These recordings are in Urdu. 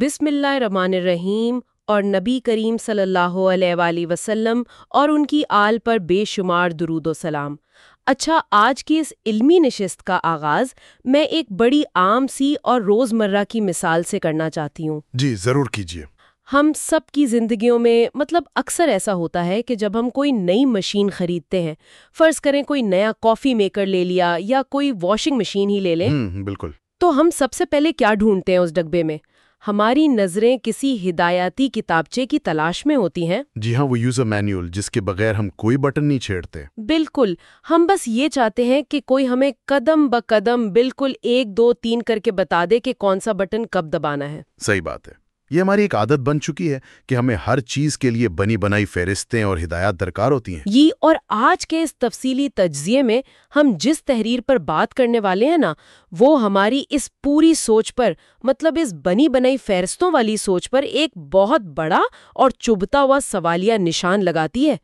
بسم اللہ الرحمن الرحیم اور نبی کریم صلی اللہ علیہ وآلہ وسلم اور ان کی آل پر بے شمار درود و سلام۔ اچھا آج کی اس علمی نشست کا آغاز میں ایک بڑی عام سی اور روزمرہ کی مثال سے کرنا چاہتی ہوں۔ جی ضرور کیجیے ہم سب کی زندگیوں میں مطلب اکثر ایسا ہوتا ہے کہ جب ہم کوئی نئی مشین خریدتے ہیں فرض کریں کوئی نیا کافی میکر لے لیا یا کوئی واشنگ مشین ہی لے لیں بالکل۔ تو ہم سب سے پہلے کیا ڈھونڈتے ہیں اس ڈبے میں؟ ہماری نظریں کسی ہدایاتی کتابچے کی تلاش میں ہوتی ہیں؟ جی ہاں وہ یوزر مینیول جس کے بغیر ہم کوئی بٹن نہیں چھیڑتے۔ بالکل ہم بس یہ چاہتے ہیں کہ کوئی ہمیں قدم بہ قدم بالکل ایک دو تین کر کے بتا دے کہ کون سا بٹن کب دبانا ہے۔ صحیح بات ہے۔ یہ ہماری ایک عادت بن چکی ہے کہ ہمیں ہر چیز کے لیے بنی بنائی فہرستیں اور ہدایات درکار ہوتی ہیں۔ یہ اور آج کے اس تفصیلی تجزیے میں ہم جس تحریر پر بات کرنے والے ہیں نا وہ ہماری اس پوری سوچ پر مطلب اس بنی بنائی فہرستوں والی سوچ پر ایک بہت بڑا اور چبھتا ہوا سوالیہ نشان لگاتی ہے۔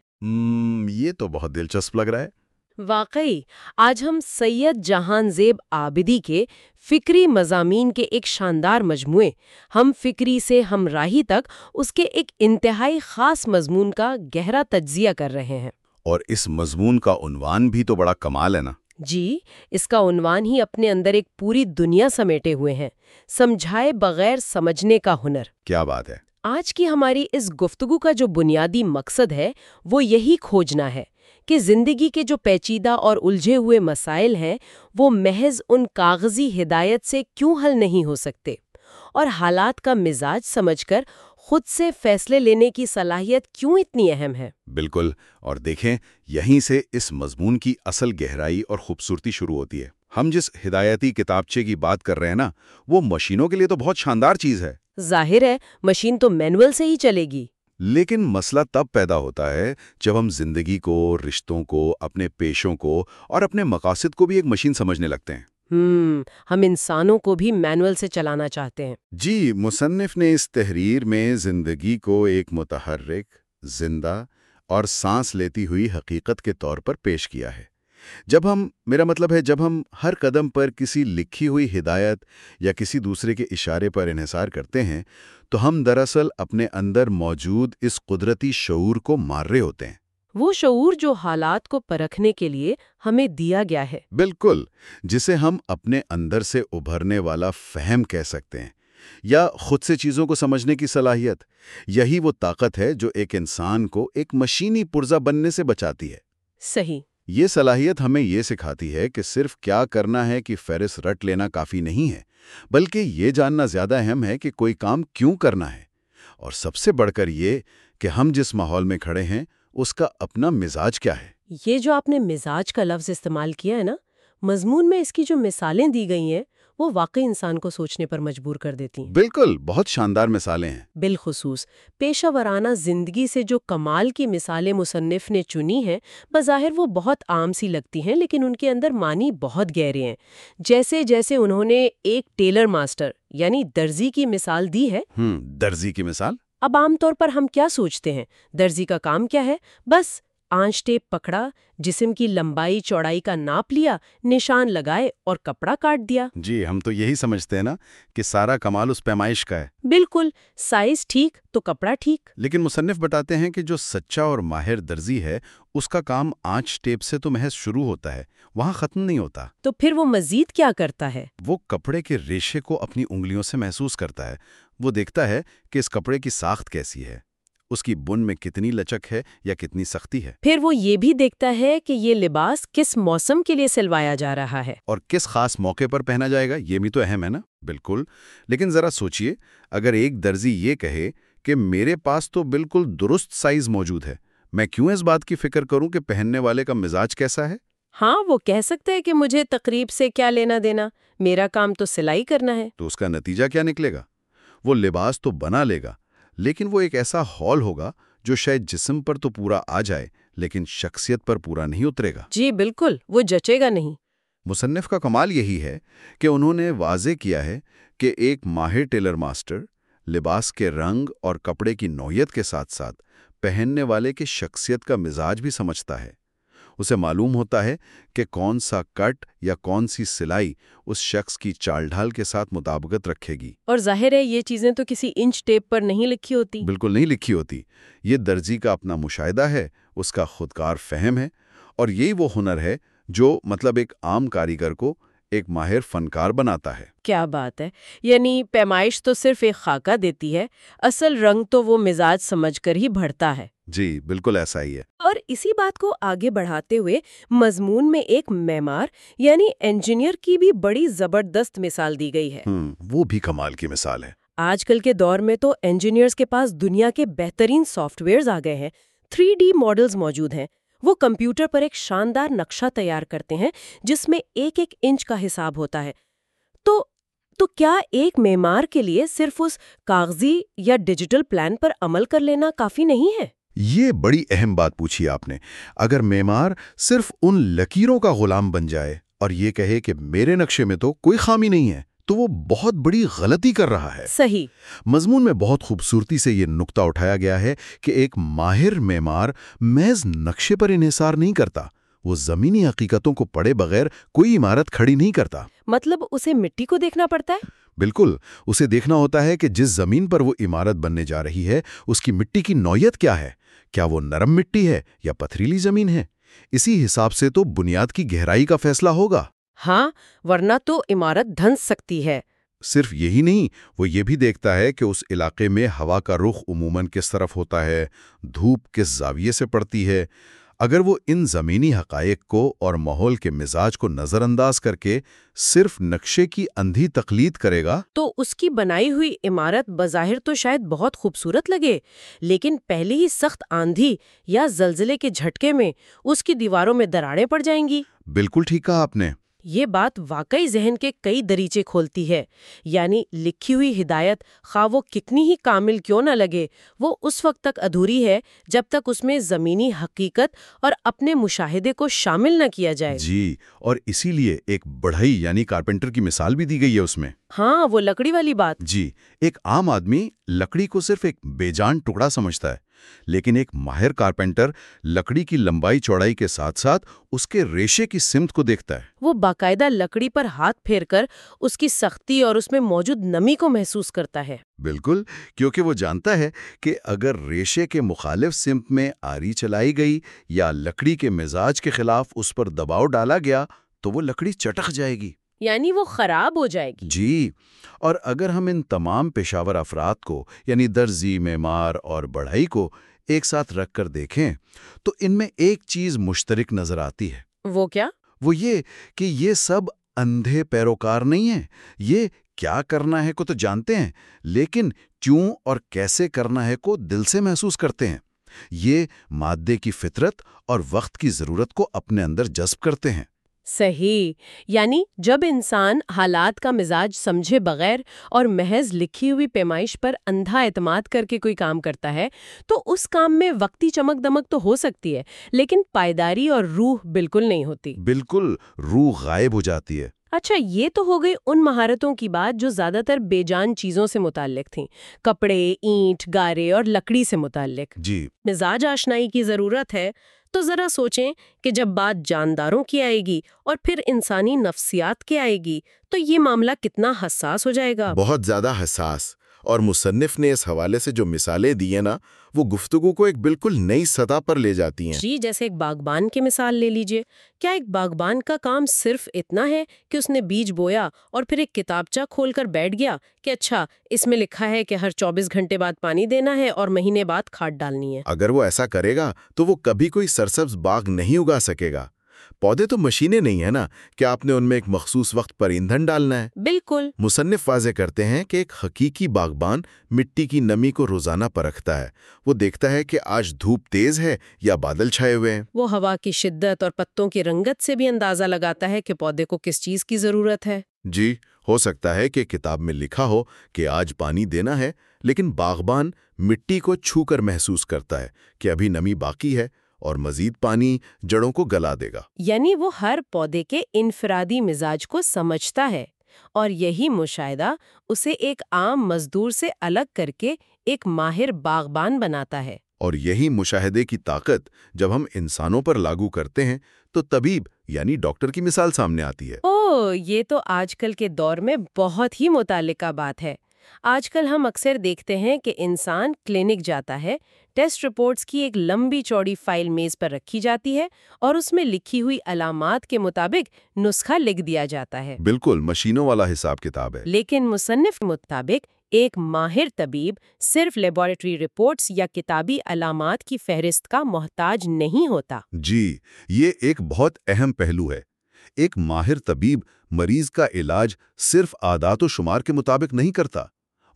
یہ تو بہت دلچسپ لگ رہا ہے۔ واقعی آج ہم سید جہان زیب آبدی کے فکری مضامین کے ایک شاندار مجموعے ہم فکری سے ہم راہی تک اس کے ایک انتہائی خاص مضمون کا گہرا تجزیہ کر رہے ہیں۔ اور اس مضمون کا عنوان بھی تو بڑا کمال ہے نا۔ جی اس کا عنوان ہی اپنے اندر ایک پوری دنیا سمیٹے ہوئے ہیں سمجھائے بغیر سمجھنے کا ہنر۔ کیا بات ہے؟ آج کی ہماری اس گفتگو کا جو بنیادی مقصد ہے، وہ یہی کھوجنا ہے کہ زندگی کے جو پیچیدہ اور الجھے ہوئے مسائل ہیں، وہ محض ان کاغذی ہدایت سے کیوں حل نہیں ہو سکتے؟ اور حالات کا مزاج سمجھ کر خود سے فیصلے لینے کی صلاحیت کیوں اتنی اہم ہے؟ بالکل، اور دیکھیں، یہیں سے اس مضمون کی اصل گہرائی اور خوبصورتی شروع ہوتی ہے۔ ہم جس ہدایتی کتابچے کی بات کر رہے ہیں نا، وہ مشینوں کے لیے تو بہت شاندار چیز ہے۔ ظاہر ہے مشین تو مینول سے ہی چلے گی۔ لیکن مسئلہ تب پیدا ہوتا ہے جب ہم زندگی کو رشتوں کو اپنے پیشوں کو اور اپنے مقاصد کو بھی ایک مشین سمجھنے لگتے ہیں۔ ہم ہم انسانوں کو بھی مینول سے چلانا چاہتے ہیں۔ جی مصنف نے اس تحریر میں زندگی کو ایک متحرک زندہ اور سانس لیتی ہوئی حقیقت کے طور پر پیش کیا ہے۔ جب ہم میرا مطلب ہے جب ہم ہر قدم پر کسی لکھی ہوئی ہدایت یا کسی دوسرے کے اشارے پر انحصار کرتے ہیں تو ہم دراصل اپنے اندر موجود اس قدرتی شعور کو مار رہے ہوتے ہیں۔ وہ شعور جو حالات کو پرکھنے کے لیے ہمیں دیا گیا ہے۔ بالکل جسے ہم اپنے اندر سے ابھرنے والا فہم کہہ سکتے ہیں یا خود سے چیزوں کو سمجھنے کی صلاحیت۔ یہی وہ طاقت ہے جو ایک انسان کو ایک مشینی پرزہ بننے سے بچاتی ہے۔ صحیح۔ یہ صلاحیت ہمیں یہ سکھاتی ہے کہ صرف کیا کرنا ہے کہ فہرست رٹ لینا کافی نہیں ہے، بلکہ یہ جاننا زیادہ اہم ہے کہ کوئی کام کیوں کرنا ہے۔ اور سب سے بڑھ کر یہ کہ ہم جس ماحول میں کھڑے ہیں، اس کا اپنا مزاج کیا ہے۔ یہ جو آپ نے مزاج کا لفظ استعمال کیا ہے نا، مضمون میں اس کی جو مثالیں دی گئی ہیں وہ واقعی انسان کو سوچنے پر مجبور کر دیتی ہیں۔ بالکل بہت شاندار مثالیں ہیں۔ بالخصوص پیشہ ورانہ زندگی سے جو کمال کی مثالیں مصنف نے چنی ہیں بظاہر وہ بہت عام سی لگتی ہیں لیکن ان کے اندر معنی بہت گہرے ہیں۔ جیسے جیسے انہوں نے ایک ٹیلر ماسٹر یعنی درزی کی مثال دی ہے۔ درزی کی مثال؟ اب عام طور پر ہم کیا سوچتے ہیں؟ درزی کا کام کیا ہے؟ بس آنچ ٹیپ پکڑا جسم کی لمبائی چوڑائی کا ناپ لیا نشان لگائے اور کپڑا کاٹ دیا۔ جی ہم تو یہی سمجھتے ہیں نا کہ سارا کمال اس پیمائش کا ہے۔ بالکل سائز ٹھیک تو کپڑا ٹھیک۔ لیکن مصنف بتاتے ہیں کہ جو سچا اور ماہر درزی ہے اس کا کام آنچ ٹیپ سے تو محض شروع ہوتا ہے وہاں ختم نہیں ہوتا۔ تو پھر وہ مزید کیا کرتا ہے؟ وہ کپڑے کے ریشے کو اپنی انگلیوں سے محسوس کرتا ہے۔ وہ دیکھتا ہے کہ اس کپڑے کی ساخت کیسی ہے۔ اس کی بن میں کتنی لچک ہے یا کتنی سختی ہے۔ پھر وہ یہ بھی دیکھتا ہے کہ یہ لباس کس موسم کے لیے سلوایا جا رہا ہے۔ اور کس خاص موقع پر پہنا جائے گا یہ بھی تو اہم ہے نا؟ بالکل۔ لیکن ذرا سوچئے اگر ایک درزی یہ کہے کہ میرے پاس تو بالکل درست سائز موجود ہے میں کیوں اس بات کی فکر کروں کہ پہننے والے کا مزاج کیسا ہے؟ ہاں وہ کہہ سکتا ہے کہ مجھے تقریب سے کیا لینا دینا میرا کام تو سلائی کرنا ہے۔ تو اس کا نتیجہ کیا نکلے گا؟ وہ لباس تو بنا لے گا لیکن وہ ایک ایسا ہال ہوگا جو شاید جسم پر تو پورا آ جائے لیکن شخصیت پر پورا نہیں اترے گا۔ جی بالکل وہ جچے گا نہیں۔ مصنف کا کمال یہی ہے کہ انہوں نے واضح کیا ہے کہ ایک ماہر ٹیلر ماسٹر لباس کے رنگ اور کپڑے کی نوعیت کے ساتھ ساتھ پہننے والے کی شخصیت کا مزاج بھی سمجھتا ہے۔ اسے معلوم ہوتا ہے کہ کون سا کٹ یا کون سی سلائی اس شخص کی چال ڈھال کے ساتھ مطابقت رکھے گی۔ اور ظاہر ہے یہ چیزیں تو کسی انچ ٹیپ پر نہیں لکھی ہوتی۔ بالکل نہیں لکھی ہوتی۔ یہ درزی کا اپنا مشاہدہ ہے اس کا خودکار فہم ہے اور یہی وہ ہنر ہے جو مطلب ایک عام کاریگر کو ایک ماہر فنکار بناتا ہے۔ کیا بات ہے؟ یعنی پیمائش تو صرف ایک خاکہ دیتی ہے اصل رنگ تو وہ مزاج سمجھ کر ہی بڑھتا ہے۔ جی بالکل ایسا ہی ہے۔ اور اسی بات کو آگے بڑھاتے ہوئے مضمون میں ایک معمار یعنی انجینئر کی بھی بڑی زبردست مثال دی گئی ہے۔ وہ بھی کمال کی مثال ہے۔ آج کل کے دور میں تو انجینئرز کے پاس دنیا کے بہترین سافٹ ویئرز آ گئے ہیں۔ تھری ڈی ماڈلز موجود ہیں۔ وہ کمپیوٹر پر ایک شاندار نقشہ تیار کرتے ہیں جس میں ایک ایک انچ کا حساب ہوتا ہے۔ تو تو کیا ایک معمار کے لیے صرف اس کاغذی یا ڈیجیٹل پلان پر عمل کر لینا کافی نہیں ہے؟ یہ بڑی اہم بات پوچھی آپ نے۔ اگر معمار صرف ان لکیروں کا غلام بن جائے اور یہ کہے کہ میرے نقشے میں تو کوئی خامی نہیں ہے تو وہ بہت بڑی غلطی کر رہا ہے۔ صحیح۔ مضمون میں بہت خوبصورتی سے یہ نقطہ اٹھایا گیا ہے کہ ایک ماہر معمار محض نقشے پر انحصار نہیں کرتا وہ زمینی حقیقتوں کو پڑے بغیر کوئی عمارت کھڑی نہیں کرتا۔ مطلب اسے مٹی کو دیکھنا پڑتا ہے؟ بالکل اسے دیکھنا ہوتا ہے کہ جس زمین پر وہ عمارت بننے جا رہی ہے اس کی مٹی کی نوعیت کیا ہے؟ کیا وہ نرم مٹی ہے یا پتھریلی زمین ہے؟ اسی حساب سے تو بنیاد کی گہرائی کا فیصلہ ہوگا۔ ہاں ورنہ تو عمارت دھنس سکتی ہے۔ صرف یہی نہیں وہ یہ بھی دیکھتا ہے کہ اس علاقے میں ہوا کا رخ عموماً کس طرف ہوتا ہے؟ دھوپ کس زاویے سے پڑتی ہے؟ اگر وہ ان زمینی حقائق کو اور ماحول کے مزاج کو نظر انداز کر کے صرف نقشے کی اندھی تقلید کرے گا تو اس کی بنائی ہوئی عمارت بظاہر تو شاید بہت خوبصورت لگے لیکن پہلی ہی سخت آندھی یا زلزلے کے جھٹکے میں اس کی دیواروں میں دراڑیں پڑ جائیں گی۔ بالکل ٹھیک کہا آپ نے۔ یہ بات واقعی ذہن کے کئی دریچے کھولتی ہے۔ یعنی لکھی ہوئی ہدایت خواہ وہ کتنی ہی کامل کیوں نہ لگے وہ اس وقت تک ادھوری ہے جب تک اس میں زمینی حقیقت اور اپنے مشاہدے کو شامل نہ کیا جائے۔ جی اور اسی لیے ایک بڑھئی یعنی کارپینٹر کی مثال بھی دی گئی ہے اس میں۔ ہاں وہ لکڑی والی بات۔ جی ایک عام آدمی لکڑی کو صرف ایک بے جان ٹکڑا سمجھتا ہے۔ لیکن ایک ماہر کارپینٹر لکڑی کی لمبائی چوڑائی کے ساتھ ساتھ اس کے ریشے کی سمت کو دیکھتا ہے۔ وہ باقاعدہ لکڑی پر ہاتھ پھیر کر اس کی سختی اور اس میں موجود نمی کو محسوس کرتا ہے۔ بالکل کیونکہ وہ جانتا ہے کہ اگر ریشے کے مخالف سمت میں آری چلائی گئی یا لکڑی کے مزاج کے خلاف اس پر دباؤ ڈالا گیا تو وہ لکڑی چٹک جائے گی۔ یعنی وہ خراب ہو جائے گی۔ جی اور اگر ہم ان تمام پشاور افراد کو یعنی درزی معمار اور بڑھائی کو ایک ساتھ رکھ کر دیکھیں تو ان میں ایک چیز مشترک نظر آتی ہے۔ وہ کیا؟ وہ یہ کہ یہ سب اندھے پیروکار نہیں ہیں۔ یہ کیا کرنا ہے کو تو جانتے ہیں لیکن کیوں اور کیسے کرنا ہے کو دل سے محسوس کرتے ہیں۔ یہ مادے کی فطرت اور وقت کی ضرورت کو اپنے اندر جذب کرتے ہیں۔ صحیح یعنی جب انسان حالات کا مزاج سمجھے بغیر اور محض لکھی ہوئی پیمائش پر اندھا اعتماد کر کے کوئی کام کرتا ہے تو اس کام میں وقتی چمک دمک تو ہو سکتی ہے لیکن پائیداری اور روح بالکل نہیں ہوتی۔ بالکل روح غائب ہو جاتی ہے۔ اچھا یہ تو ہو گئی ان مہارتوں کی بات جو زیادہ تر بے جان چیزوں سے متعلق تھیں کپڑے اینٹ گارے اور لکڑی سے متعلق۔ جی۔ مزاج آشنائی کی ضرورت ہے۔ تو ذرا سوچیں کہ جب بات جانداروں کی آئے گی اور پھر انسانی نفسیات کی آئے گی تو یہ معاملہ کتنا حساس ہو جائے گا۔ بہت زیادہ حساس۔ اور مصنف نے اس حوالے سے جو مثالیں دی ہیں نا وہ گفتگو کو ایک بالکل نئی سطح پر لے جاتی ہیں۔ جی جیسے ایک باغبان کی مثال لے لیجیے۔ کیا ایک باغبان کا کام صرف اتنا ہے کہ اس نے بیج بویا اور پھر ایک کتابچہ کھول کر بیٹھ گیا کہ اچھا اس میں لکھا ہے کہ ہر چوبیس گھنٹے بعد پانی دینا ہے اور مہینے بعد کھاد ڈالنی ہے۔ اگر وہ ایسا کرے گا تو وہ کبھی کوئی سرسبز باغ نہیں اگا سکے گا۔ پودے تو مشینیں نہیں ہیں نا۔ کہ آپ نے ان میں ایک مخصوص وقت پر ایندھن ڈالنا ہے؟ بالکل۔ مصنف واضح کرتے ہیں کہ ایک حقیقی باغبان مٹی کی نمی کو روزانہ پرکھتا ہے۔ وہ دیکھتا ہے کہ آج دھوپ تیز ہے یا بادل چھائے ہوئے ہیں۔ وہ ہوا کی شدت اور پتوں کی رنگت سے بھی اندازہ لگاتا ہے کہ پودے کو کس چیز کی ضرورت ہے۔ جی ہو سکتا ہے کہ کتاب میں لکھا ہو کہ آج پانی دینا ہے لیکن باغبان مٹی کو چھو کر محسوس کرتا ہے کہ ابھی نمی باقی ہے۔ اور مزید پانی جڑوں کو گلا دے گا۔ یعنی وہ ہر پودے کے انفرادی مزاج کو سمجھتا ہے اور یہی مشاہدہ اسے ایک عام مزدور سے الگ کر کے ایک ماہر باغبان بناتا ہے۔ اور یہی مشاہدے کی طاقت جب ہم انسانوں پر لاگو کرتے ہیں تو طبیب یعنی ڈاکٹر کی مثال سامنے آتی ہے۔ او یہ تو آج کل کے دور میں بہت ہی متعلقہ بات ہے۔ آج کل ہم اکثر دیکھتے ہیں کہ انسان کلینک جاتا ہے ٹیسٹ رپورٹس کی ایک لمبی چوڑی فائل میز پر رکھی جاتی ہے اور اس میں لکھی ہوئی علامات کے مطابق نسخہ لکھ دیا جاتا ہے۔ بالکل مشینوں والا حساب کتاب ہے۔ لیکن مصنف کے مطابق ایک ماہر طبیب صرف لیبارٹری رپورٹس یا کتابی علامات کی فہرست کا محتاج نہیں ہوتا۔ جی یہ ایک بہت اہم پہلو ہے۔ ایک ماہر طبیب مریض کا علاج صرف عادات و شمار کے مطابق نہیں کرتا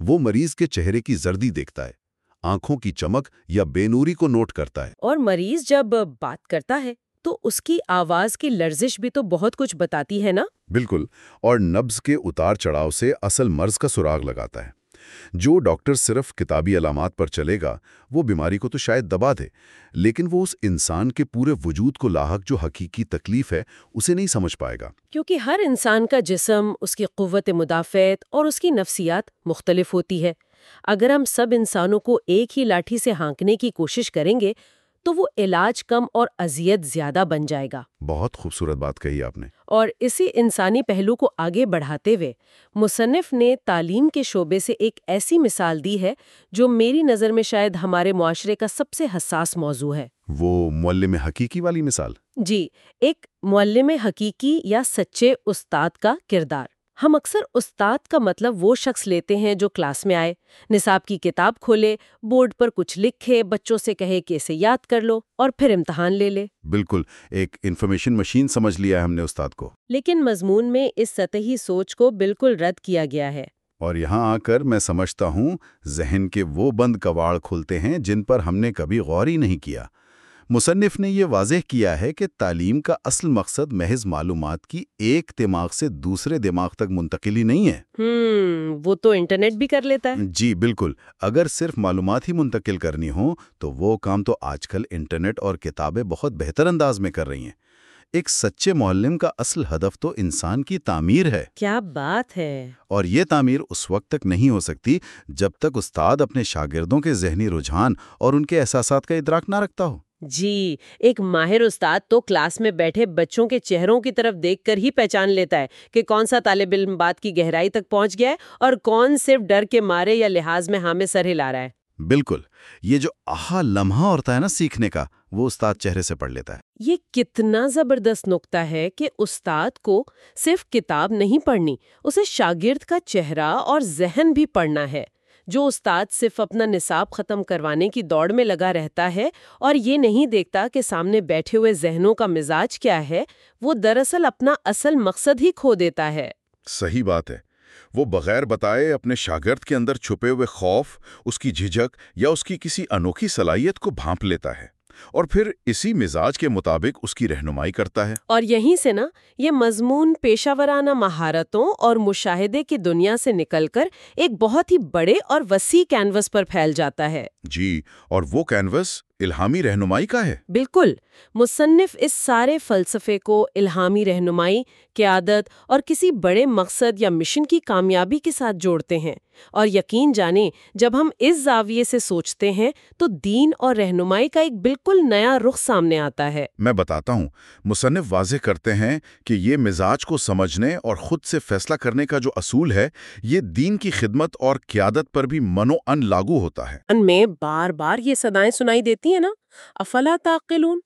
وہ مریض کے چہرے کی زردی دیکھتا ہے۔ آنکھوں کی چمک یا بے نوری کو نوٹ کرتا ہے۔ اور مریض جب بات کرتا ہے تو اس کی آواز کی لرزش بھی تو بہت کچھ بتاتی ہے نا؟ بالکل۔ اور نبز کے اتار چڑھاؤ سے اصل مرض کا سراغ لگاتا ہے۔ جو ڈاکٹر صرف کتابی علامات پر چلے گا وہ بیماری کو تو شاید دبا دے۔ لیکن وہ اس انسان کے پورے وجود کو لاحق جو حقیقی تکلیف ہے اسے نہیں سمجھ پائے گا۔ کیونکہ ہر انسان کا جسم اس کی قوت مدافعت اور اس کی نفسیات مختلف ہوتی ہے۔ اگر ہم سب انسانوں کو ایک ہی لاٹھی سے ہانکنے کی کوشش کریں گے تو وہ علاج کم اور اذیت زیادہ بن جائے گا۔ بہت خوبصورت بات کہی آپ نے۔ اور اسی انسانی پہلو کو آگے بڑھاتے ہوئے مصنف نے تعلیم کے شعبے سے ایک ایسی مثال دی ہے جو میری نظر میں شاید ہمارے معاشرے کا سب سے حساس موضوع ہے۔ وہ معلم حقیقی والی مثال۔ جی ایک معلم حقیقی یا سچے استاد کا کردار۔ ہم اکثر استاد کا مطلب وہ شخص لیتے ہیں جو کلاس میں آئے نصاب کی کتاب کھولے بورڈ پر کچھ لکھے بچوں سے کہے کہ اسے یاد کر لو اور پھر امتحان لے لے۔ بالکل ایک انفارمیشن مشین سمجھ لیا ہے ہم نے استاد کو۔ لیکن مضمون میں اس سطحی سوچ کو بالکل رد کیا گیا ہے۔ اور یہاں آ کر میں سمجھتا ہوں ذہن کے وہ بند کواڑ کھلتے ہیں جن پر ہم نے کبھی غور ہی نہیں کیا۔ مصنف نے یہ واضح کیا ہے کہ تعلیم کا اصل مقصد محض معلومات کی ایک دماغ سے دوسرے دماغ تک منتقلی نہیں ہے۔ ہم وہ تو انٹرنیٹ بھی کر لیتا ہے۔ جی بالکل۔ اگر صرف معلومات ہی منتقل کرنی ہوں تو وہ کام تو آج کل انٹرنیٹ اور کتابیں بہت بہتر انداز میں کر رہی ہیں۔ ایک سچے معلم کا اصل ہدف تو انسان کی تعمیر ہے۔ کیا بات ہے۔ اور یہ تعمیر اس وقت تک نہیں ہو سکتی جب تک استاد اپنے شاگردوں کے ذہنی رجحان اور ان کے احساسات کا ادراک نہ رکھتا ہو۔ جی ایک ماہر استاد تو کلاس میں بیٹھے بچوں کے چہروں کی طرف دیکھ کر ہی پہچان لیتا ہے کہ کون سا طالب علم بات کی گہرائی تک پہنچ گیا ہے اور کون صرف ڈر کے مارے یا لحاظ میں ہامے سر ہلا رہا ہے۔ بالکل یہ جو آہا لمحہ ہوتا ہے نا سیکھنے کا وہ استاد چہرے سے پڑھ لیتا ہے۔ یہ کتنا زبردست نقطہ ہے کہ استاد کو صرف کتاب نہیں پڑھنی اسے شاگرد کا چہرہ اور ذہن بھی پڑھنا ہے۔ جو استاد صرف اپنا نصاب ختم کروانے کی دوڑ میں لگا رہتا ہے اور یہ نہیں دیکھتا کہ سامنے بیٹھے ہوئے ذہنوں کا مزاج کیا ہے، وہ دراصل اپنا اصل مقصد ہی کھو دیتا ہے۔ صحیح بات ہے۔ وہ بغیر بتائے اپنے شاگرد کے اندر چھپے ہوئے خوف، اس کی جھجک یا اس کی کسی انوکھی صلاحیت کو بھانپ لیتا ہے۔ اور پھر اسی مزاج کے مطابق اس کی رہنمائی کرتا ہے۔ اور یہیں سے نا یہ مضمون پیشہ ورانہ مہارتوں اور مشاہدے کی دنیا سے نکل کر ایک بہت ہی بڑے اور وسیع کینوس پر پھیل جاتا ہے۔ جی اور وہ کینوس الہامی رہنمائی کا ہے؟ بالکل۔ مصنف اس سارے فلسفے کو الہامی رہنمائی قیادت اور کسی بڑے مقصد یا مشن کی کامیابی کے ساتھ جوڑتے ہیں۔ اور یقین جانیں جب ہم اس زاویے سے سوچتے ہیں تو دین اور رہنمائی کا ایک بالکل نیا رخ سامنے آتا ہے۔ میں بتاتا ہوں مصنف واضح کرتے ہیں کہ یہ مزاج کو سمجھنے اور خود سے فیصلہ کرنے کا جو اصول ہے یہ دین کی خدمت اور قیادت پر بھی منو ان لاگو ہوتا ہے۔ ان میں بار بار یہ صدائیں سنائی دیتی ہیں نا؟ افلا تعقلون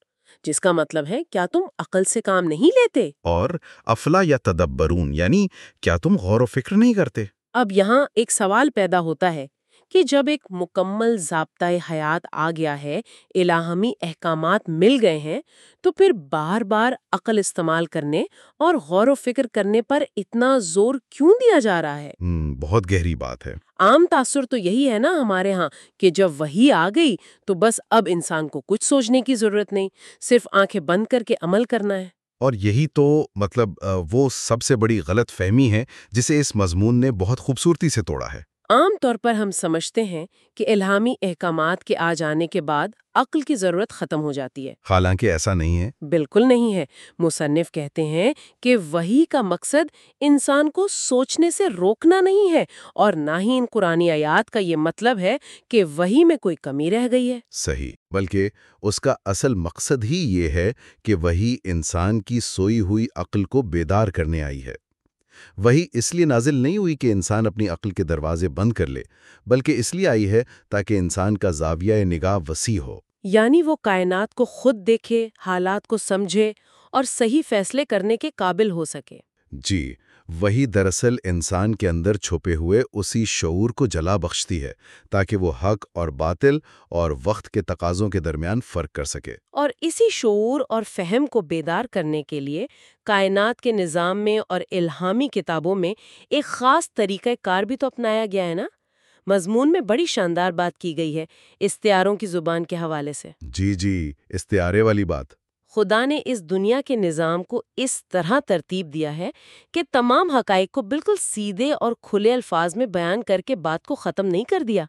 جس کا مطلب ہے کیا تم عقل سے کام نہیں لیتے؟ اور افلا یا تدبرون یعنی کیا تم غور و فکر نہیں کرتے؟ اب یہاں ایک سوال پیدا ہوتا ہے۔ کہ جب ایک مکمل ضابطۂ حیات آ گیا ہے الہامی احکامات مل گئے ہیں تو پھر بار بار عقل استعمال کرنے اور غور و فکر کرنے پر اتنا زور کیوں دیا جا رہا ہے؟ بہت گہری بات ہے۔ عام تاثر تو یہی ہے نا ہمارے ہاں کہ جب وہی آ گئی تو بس اب انسان کو کچھ سوچنے کی ضرورت نہیں صرف آنکھیں بند کر کے عمل کرنا ہے۔ اور یہی تو مطلب وہ سب سے بڑی غلط فہمی ہے جسے اس مضمون نے بہت خوبصورتی سے توڑا ہے۔ عام طور پر ہم سمجھتے ہیں کہ الہامی احکامات کے آ جانے کے بعد عقل کی ضرورت ختم ہو جاتی ہے۔ حالانکہ ایسا نہیں ہے۔ بالکل نہیں ہے۔ مصنف کہتے ہیں کہ وہی کا مقصد انسان کو سوچنے سے روکنا نہیں ہے اور نہ ہی ان قرآن آیات کا یہ مطلب ہے کہ وہی میں کوئی کمی رہ گئی ہے۔ صحیح بلکہ اس کا اصل مقصد ہی یہ ہے کہ وہی انسان کی سوئی ہوئی عقل کو بیدار کرنے آئی ہے۔ وہی اس لیے نازل نہیں ہوئی کہ انسان اپنی عقل کے دروازے بند کر لے بلکہ اس لیے آئی ہے تاکہ انسان کا زاویہ نگاہ وسیع ہو۔ یعنی وہ کائنات کو خود دیکھے حالات کو سمجھے اور صحیح فیصلے کرنے کے قابل ہو سکے۔ جی۔ وہی دراصل انسان کے اندر چھپے ہوئے اسی شعور کو جلا بخشتی ہے تاکہ وہ حق اور باطل اور وقت کے تقاضوں کے درمیان فرق کر سکے۔ اور اسی شعور اور فہم کو بیدار کرنے کے لیے کائنات کے نظام میں اور الہامی کتابوں میں ایک خاص طریقہ کار بھی تو اپنایا گیا ہے نا؟ مضمون میں بڑی شاندار بات کی گئی ہے استعاروں کی زبان کے حوالے سے۔ جی جی استعارے والی بات۔ خدا نے اس دنیا کے نظام کو اس طرح ترتیب دیا ہے کہ تمام حقائق کو بالکل سیدھے اور کھلے الفاظ میں بیان کر کے بات کو ختم نہیں کر دیا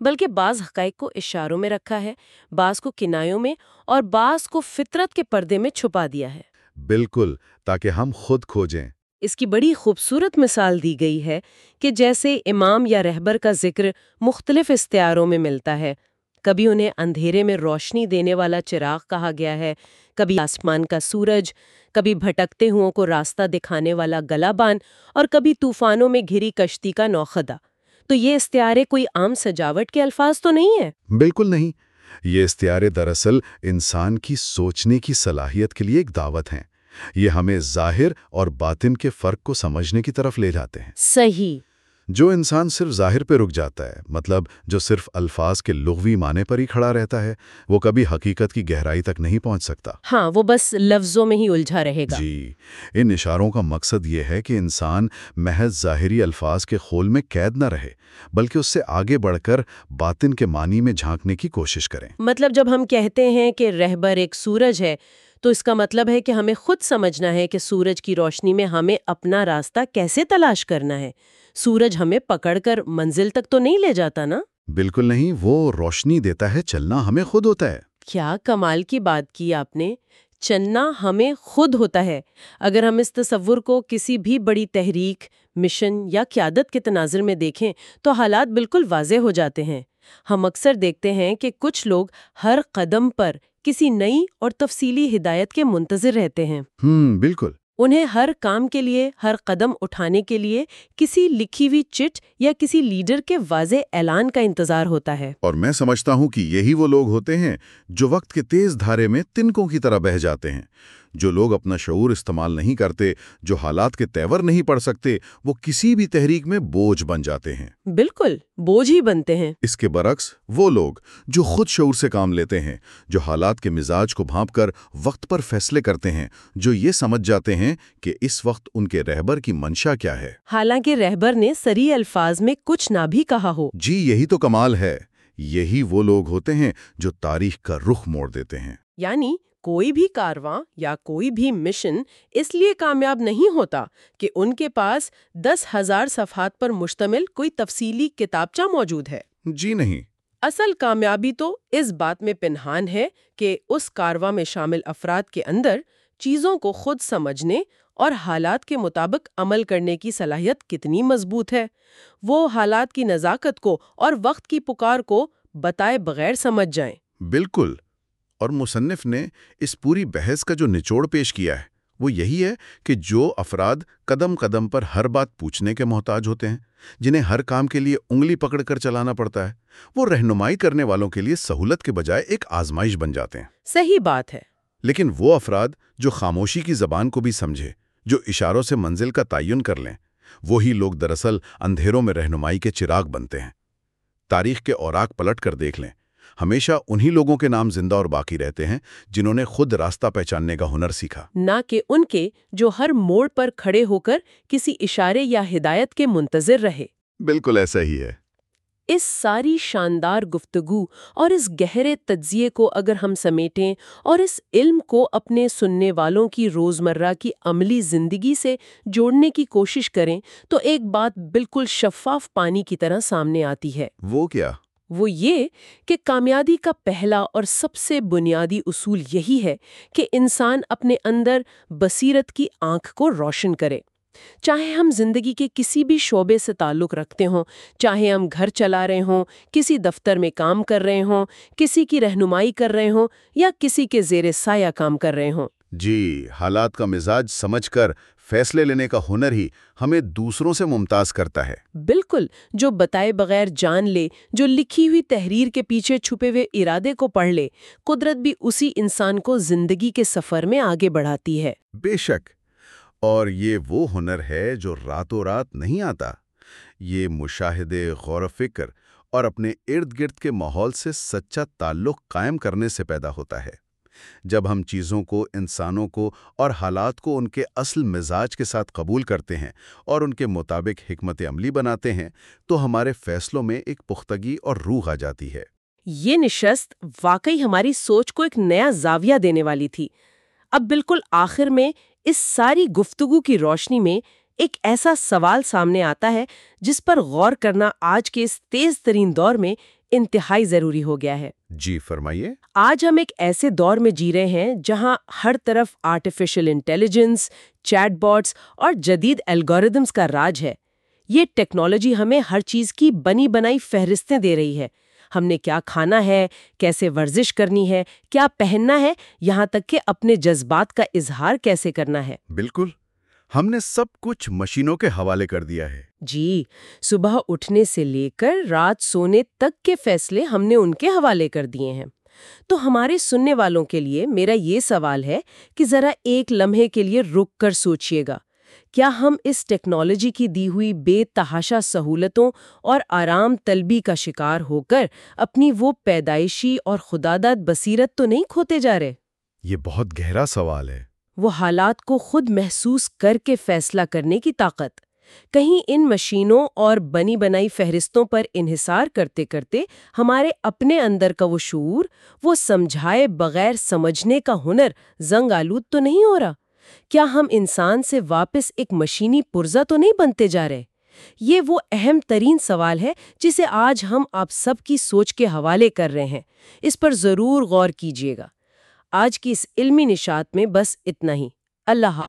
بلکہ بعض حقائق کو اشاروں میں رکھا ہے بعض کو کنایوں میں اور بعض کو فطرت کے پردے میں چھپا دیا ہے۔ بالکل تاکہ ہم خود کھوجیں۔ اس کی بڑی خوبصورت مثال دی گئی ہے کہ جیسے امام یا رہبر کا ذکر مختلف استعاروں میں ملتا ہے کبھی انہیں اندھیرے میں روشنی دینے والا چراغ کہا گیا ہے کبھی آسمان کا سورج کبھی بھٹکتے ہوں کو راستہ دکھانے والا گلا بان اور کبھی طوفانوں میں گھری کشتی کا نوخدا تو یہ استعارے کوئی عام سجاوٹ کے الفاظ تو نہیں ہے بالکل نہیں۔ یہ استعارے دراصل انسان کی سوچنے کی صلاحیت کے لیے ایک دعوت ہیں۔ یہ ہمیں ظاہر اور باطن کے فرق کو سمجھنے کی طرف لے جاتے ہیں۔ صحیح۔ جو انسان صرف ظاہر پہ رک جاتا ہے مطلب جو صرف الفاظ کے لغوی معنی پر ہی کھڑا رہتا ہے وہ کبھی حقیقت کی گہرائی تک نہیں پہنچ سکتا۔ ہاں وہ بس لفظوں میں ہی الجھا رہے گا۔ جی ان اشاروں کا مقصد یہ ہے کہ انسان محض ظاہری الفاظ کے خول میں قید نہ رہے بلکہ اس سے آگے بڑھ کر باطن کے معنی میں جھانکنے کی کوشش کریں۔ مطلب جب ہم کہتے ہیں کہ رہبر ایک سورج ہے تو اس کا مطلب ہے کہ ہمیں خود سمجھنا ہے کہ سورج کی روشنی میں ہمیں اپنا راستہ کیسے تلاش کرنا ہے۔ سورج ہمیں پکڑ کر منزل تک تو نہیں لے جاتا نا؟ بالکل نہیں وہ روشنی دیتا ہے چلنا ہمیں خود ہوتا ہے۔ کیا کمال کی بات کی آپ نے۔ چلنا ہمیں خود ہوتا ہے۔ اگر ہم اس تصور کو کسی بھی بڑی تحریک مشن یا قیادت کے تناظر میں دیکھیں تو حالات بالکل واضح ہو جاتے ہیں۔ ہم اکثر دیکھتے ہیں کہ کچھ لوگ ہر قدم پر کسی نئی اور تفصیلی ہدایت کے منتظر رہتے ہیں۔ ہم بالکل۔ انہیں ہر کام کے لیے ہر قدم اٹھانے کے لیے کسی لکھی ہوئی چٹ یا کسی لیڈر کے واضح اعلان کا انتظار ہوتا ہے۔ اور میں سمجھتا ہوں کہ یہی وہ لوگ ہوتے ہیں جو وقت کے تیز دھارے میں تنکوں کی طرح بہ جاتے ہیں۔ جو لوگ اپنا شعور استعمال نہیں کرتے جو حالات کے تیور نہیں پڑھ سکتے وہ کسی بھی تحریک میں بوجھ بن جاتے ہیں۔ بالکل بوجھ ہی بنتے ہیں۔ اس کے برعکس وہ لوگ جو خود شعور سے کام لیتے ہیں جو حالات کے مزاج کو بھانپ کر وقت پر فیصلے کرتے ہیں جو یہ سمجھ جاتے ہیں کہ اس وقت ان کے رہبر کی منشا کیا ہے۔ حالانکہ رہبر نے سری الفاظ میں کچھ نہ بھی کہا ہو۔ جی یہی تو کمال ہے۔ یہی وہ لوگ ہوتے ہیں جو تاریخ کا رخ موڑ دیتے ہیں۔ یعنی کوئی بھی کارواں یا کوئی بھی مشن اس لیے کامیاب نہیں ہوتا کہ ان کے پاس دس ہزار صفحات پر مشتمل کوئی تفصیلی کتابچہ موجود ہے۔ جی نہیں۔ اصل کامیابی تو اس بات میں پنہان ہے کہ اس کارواں میں شامل افراد کے اندر چیزوں کو خود سمجھنے اور حالات کے مطابق عمل کرنے کی صلاحیت کتنی مضبوط ہے۔ وہ حالات کی نزاکت کو اور وقت کی پکار کو بتائے بغیر سمجھ جائیں۔ بالکل۔ اور مصنف نے اس پوری بحث کا جو نچوڑ پیش کیا ہے وہ یہی ہے کہ جو افراد قدم قدم پر ہر بات پوچھنے کے محتاج ہوتے ہیں جنہیں ہر کام کے لیے انگلی پکڑ کر چلانا پڑتا ہے وہ رہنمائی کرنے والوں کے لیے سہولت کے بجائے ایک آزمائش بن جاتے ہیں۔ صحیح بات ہے۔ لیکن وہ افراد جو خاموشی کی زبان کو بھی سمجھے جو اشاروں سے منزل کا تعین کر لیں وہی لوگ دراصل اندھیروں میں رہنمائی کے چراغ بنتے ہیں۔ تاریخ کے اوراق پلٹ کر دیکھ لیں۔ ہمیشہ انہی لوگوں کے نام زندہ اور باقی رہتے ہیں جنہوں نے خود راستہ پہچاننے کا ہنر سیکھا۔ نہ کہ ان کے جو ہر موڑ پر کھڑے ہو کر کسی اشارے یا ہدایت کے منتظر رہے۔ بالکل ایسا ہی ہے۔ اس ساری شاندار گفتگو اور اس گہرے تجزیے کو اگر ہم سمیٹیں اور اس علم کو اپنے سننے والوں کی روزمرہ کی عملی زندگی سے جوڑنے کی کوشش کریں تو ایک بات بالکل شفاف پانی کی طرح سامنے آتی ہے۔ وہ کیا؟ وہ یہ کہ کامیابی کا پہلا اور سب سے بنیادی اصول یہی ہے کہ انسان اپنے اندر بصیرت کی آنکھ کو روشن کرے۔ چاہے ہم زندگی کے کسی بھی شعبے سے تعلق رکھتے ہوں، چاہے ہم گھر چلا رہے ہوں، کسی دفتر میں کام کر رہے ہوں، کسی کی رہنمائی کر رہے ہوں یا کسی کے زیر سایہ کام کر رہے ہوں۔ جی حالات کا مزاج سمجھ کر فیصلے لینے کا ہنر ہی ہمیں دوسروں سے ممتاز کرتا ہے۔ بالکل جو بتائے بغیر جان لے جو لکھی ہوئی تحریر کے پیچھے چھپے ہوئے ارادے کو پڑھ لے قدرت بھی اسی انسان کو زندگی کے سفر میں آگے بڑھاتی ہے۔ بے شک۔ اور یہ وہ ہنر ہے جو راتوں رات نہیں آتا۔ یہ مشاہدے غور و فکر اور اپنے ارد گرد کے ماحول سے سچا تعلق قائم کرنے سے پیدا ہوتا ہے۔ جب ہم چیزوں کو، انسانوں کو اور حالات کو ان کے اصل مزاج کے ساتھ قبول کرتے ہیں اور ان کے مطابق حکمت عملی بناتے ہیں، تو ہمارے فیصلوں میں ایک پختگی اور روح آ جاتی ہے۔ یہ نشست واقعی ہماری سوچ کو ایک نیا زاویہ دینے والی تھی۔ اب بالکل آخر میں اس ساری گفتگو کی روشنی میں ایک ایسا سوال سامنے آتا ہے جس پر غور کرنا آج کے اس تیز ترین دور میں انتہائی ضروری ہو گیا ہے۔ جی فرمائیے۔ آج ہم ایک ایسے دور میں جی رہے ہیں جہاں ہر طرف آرٹیفیشل انٹیلیجنس چیٹ باٹس اور جدید الگوریدمس کا راج ہے۔ یہ ٹیکنالوجی ہمیں ہر چیز کی بنی بنائی فہرستیں دے رہی ہے۔ ہم نے کیا کھانا ہے کیسے ورزش کرنی ہے کیا پہننا ہے یہاں تک کہ اپنے جذبات کا اظہار کیسے کرنا ہے۔ بالکل۔ ہم نے سب کچھ مشینوں کے حوالے کر دیا ہے۔ جی صبح اٹھنے سے لے کر رات سونے تک کے فیصلے ہم نے ان کے حوالے کر دیے ہیں۔ تو ہمارے سننے والوں کے لیے میرا یہ سوال ہے کہ ذرا ایک لمحے کے لیے رک کر سوچئے گا۔ کیا ہم اس ٹیکنالوجی کی دی ہوئی بے تحاشا سہولتوں اور آرام طلبی کا شکار ہو کر اپنی وہ پیدائشی اور خداداد بصیرت تو نہیں کھوتے جا رہے؟ یہ بہت گہرا سوال ہے۔ وہ حالات کو خود محسوس کر کے فیصلہ کرنے کی طاقت۔ کہیں ان مشینوں اور بنی بنائی فہرستوں پر انحصار کرتے کرتے ہمارے اپنے اندر کا وہ شعور، وہ سمجھائے بغیر سمجھنے کا ہنر زنگ آلود تو نہیں ہو رہا؟ کیا ہم انسان سے واپس ایک مشینی پرزا تو نہیں بنتے جا رہے؟ یہ وہ اہم ترین سوال ہے جسے آج ہم آپ سب کی سوچ کے حوالے کر رہے ہیں۔ اس پر ضرور غور کیجیے گا۔ آج کی اس علمی نشات میں بس اتنا ہی۔ اللہ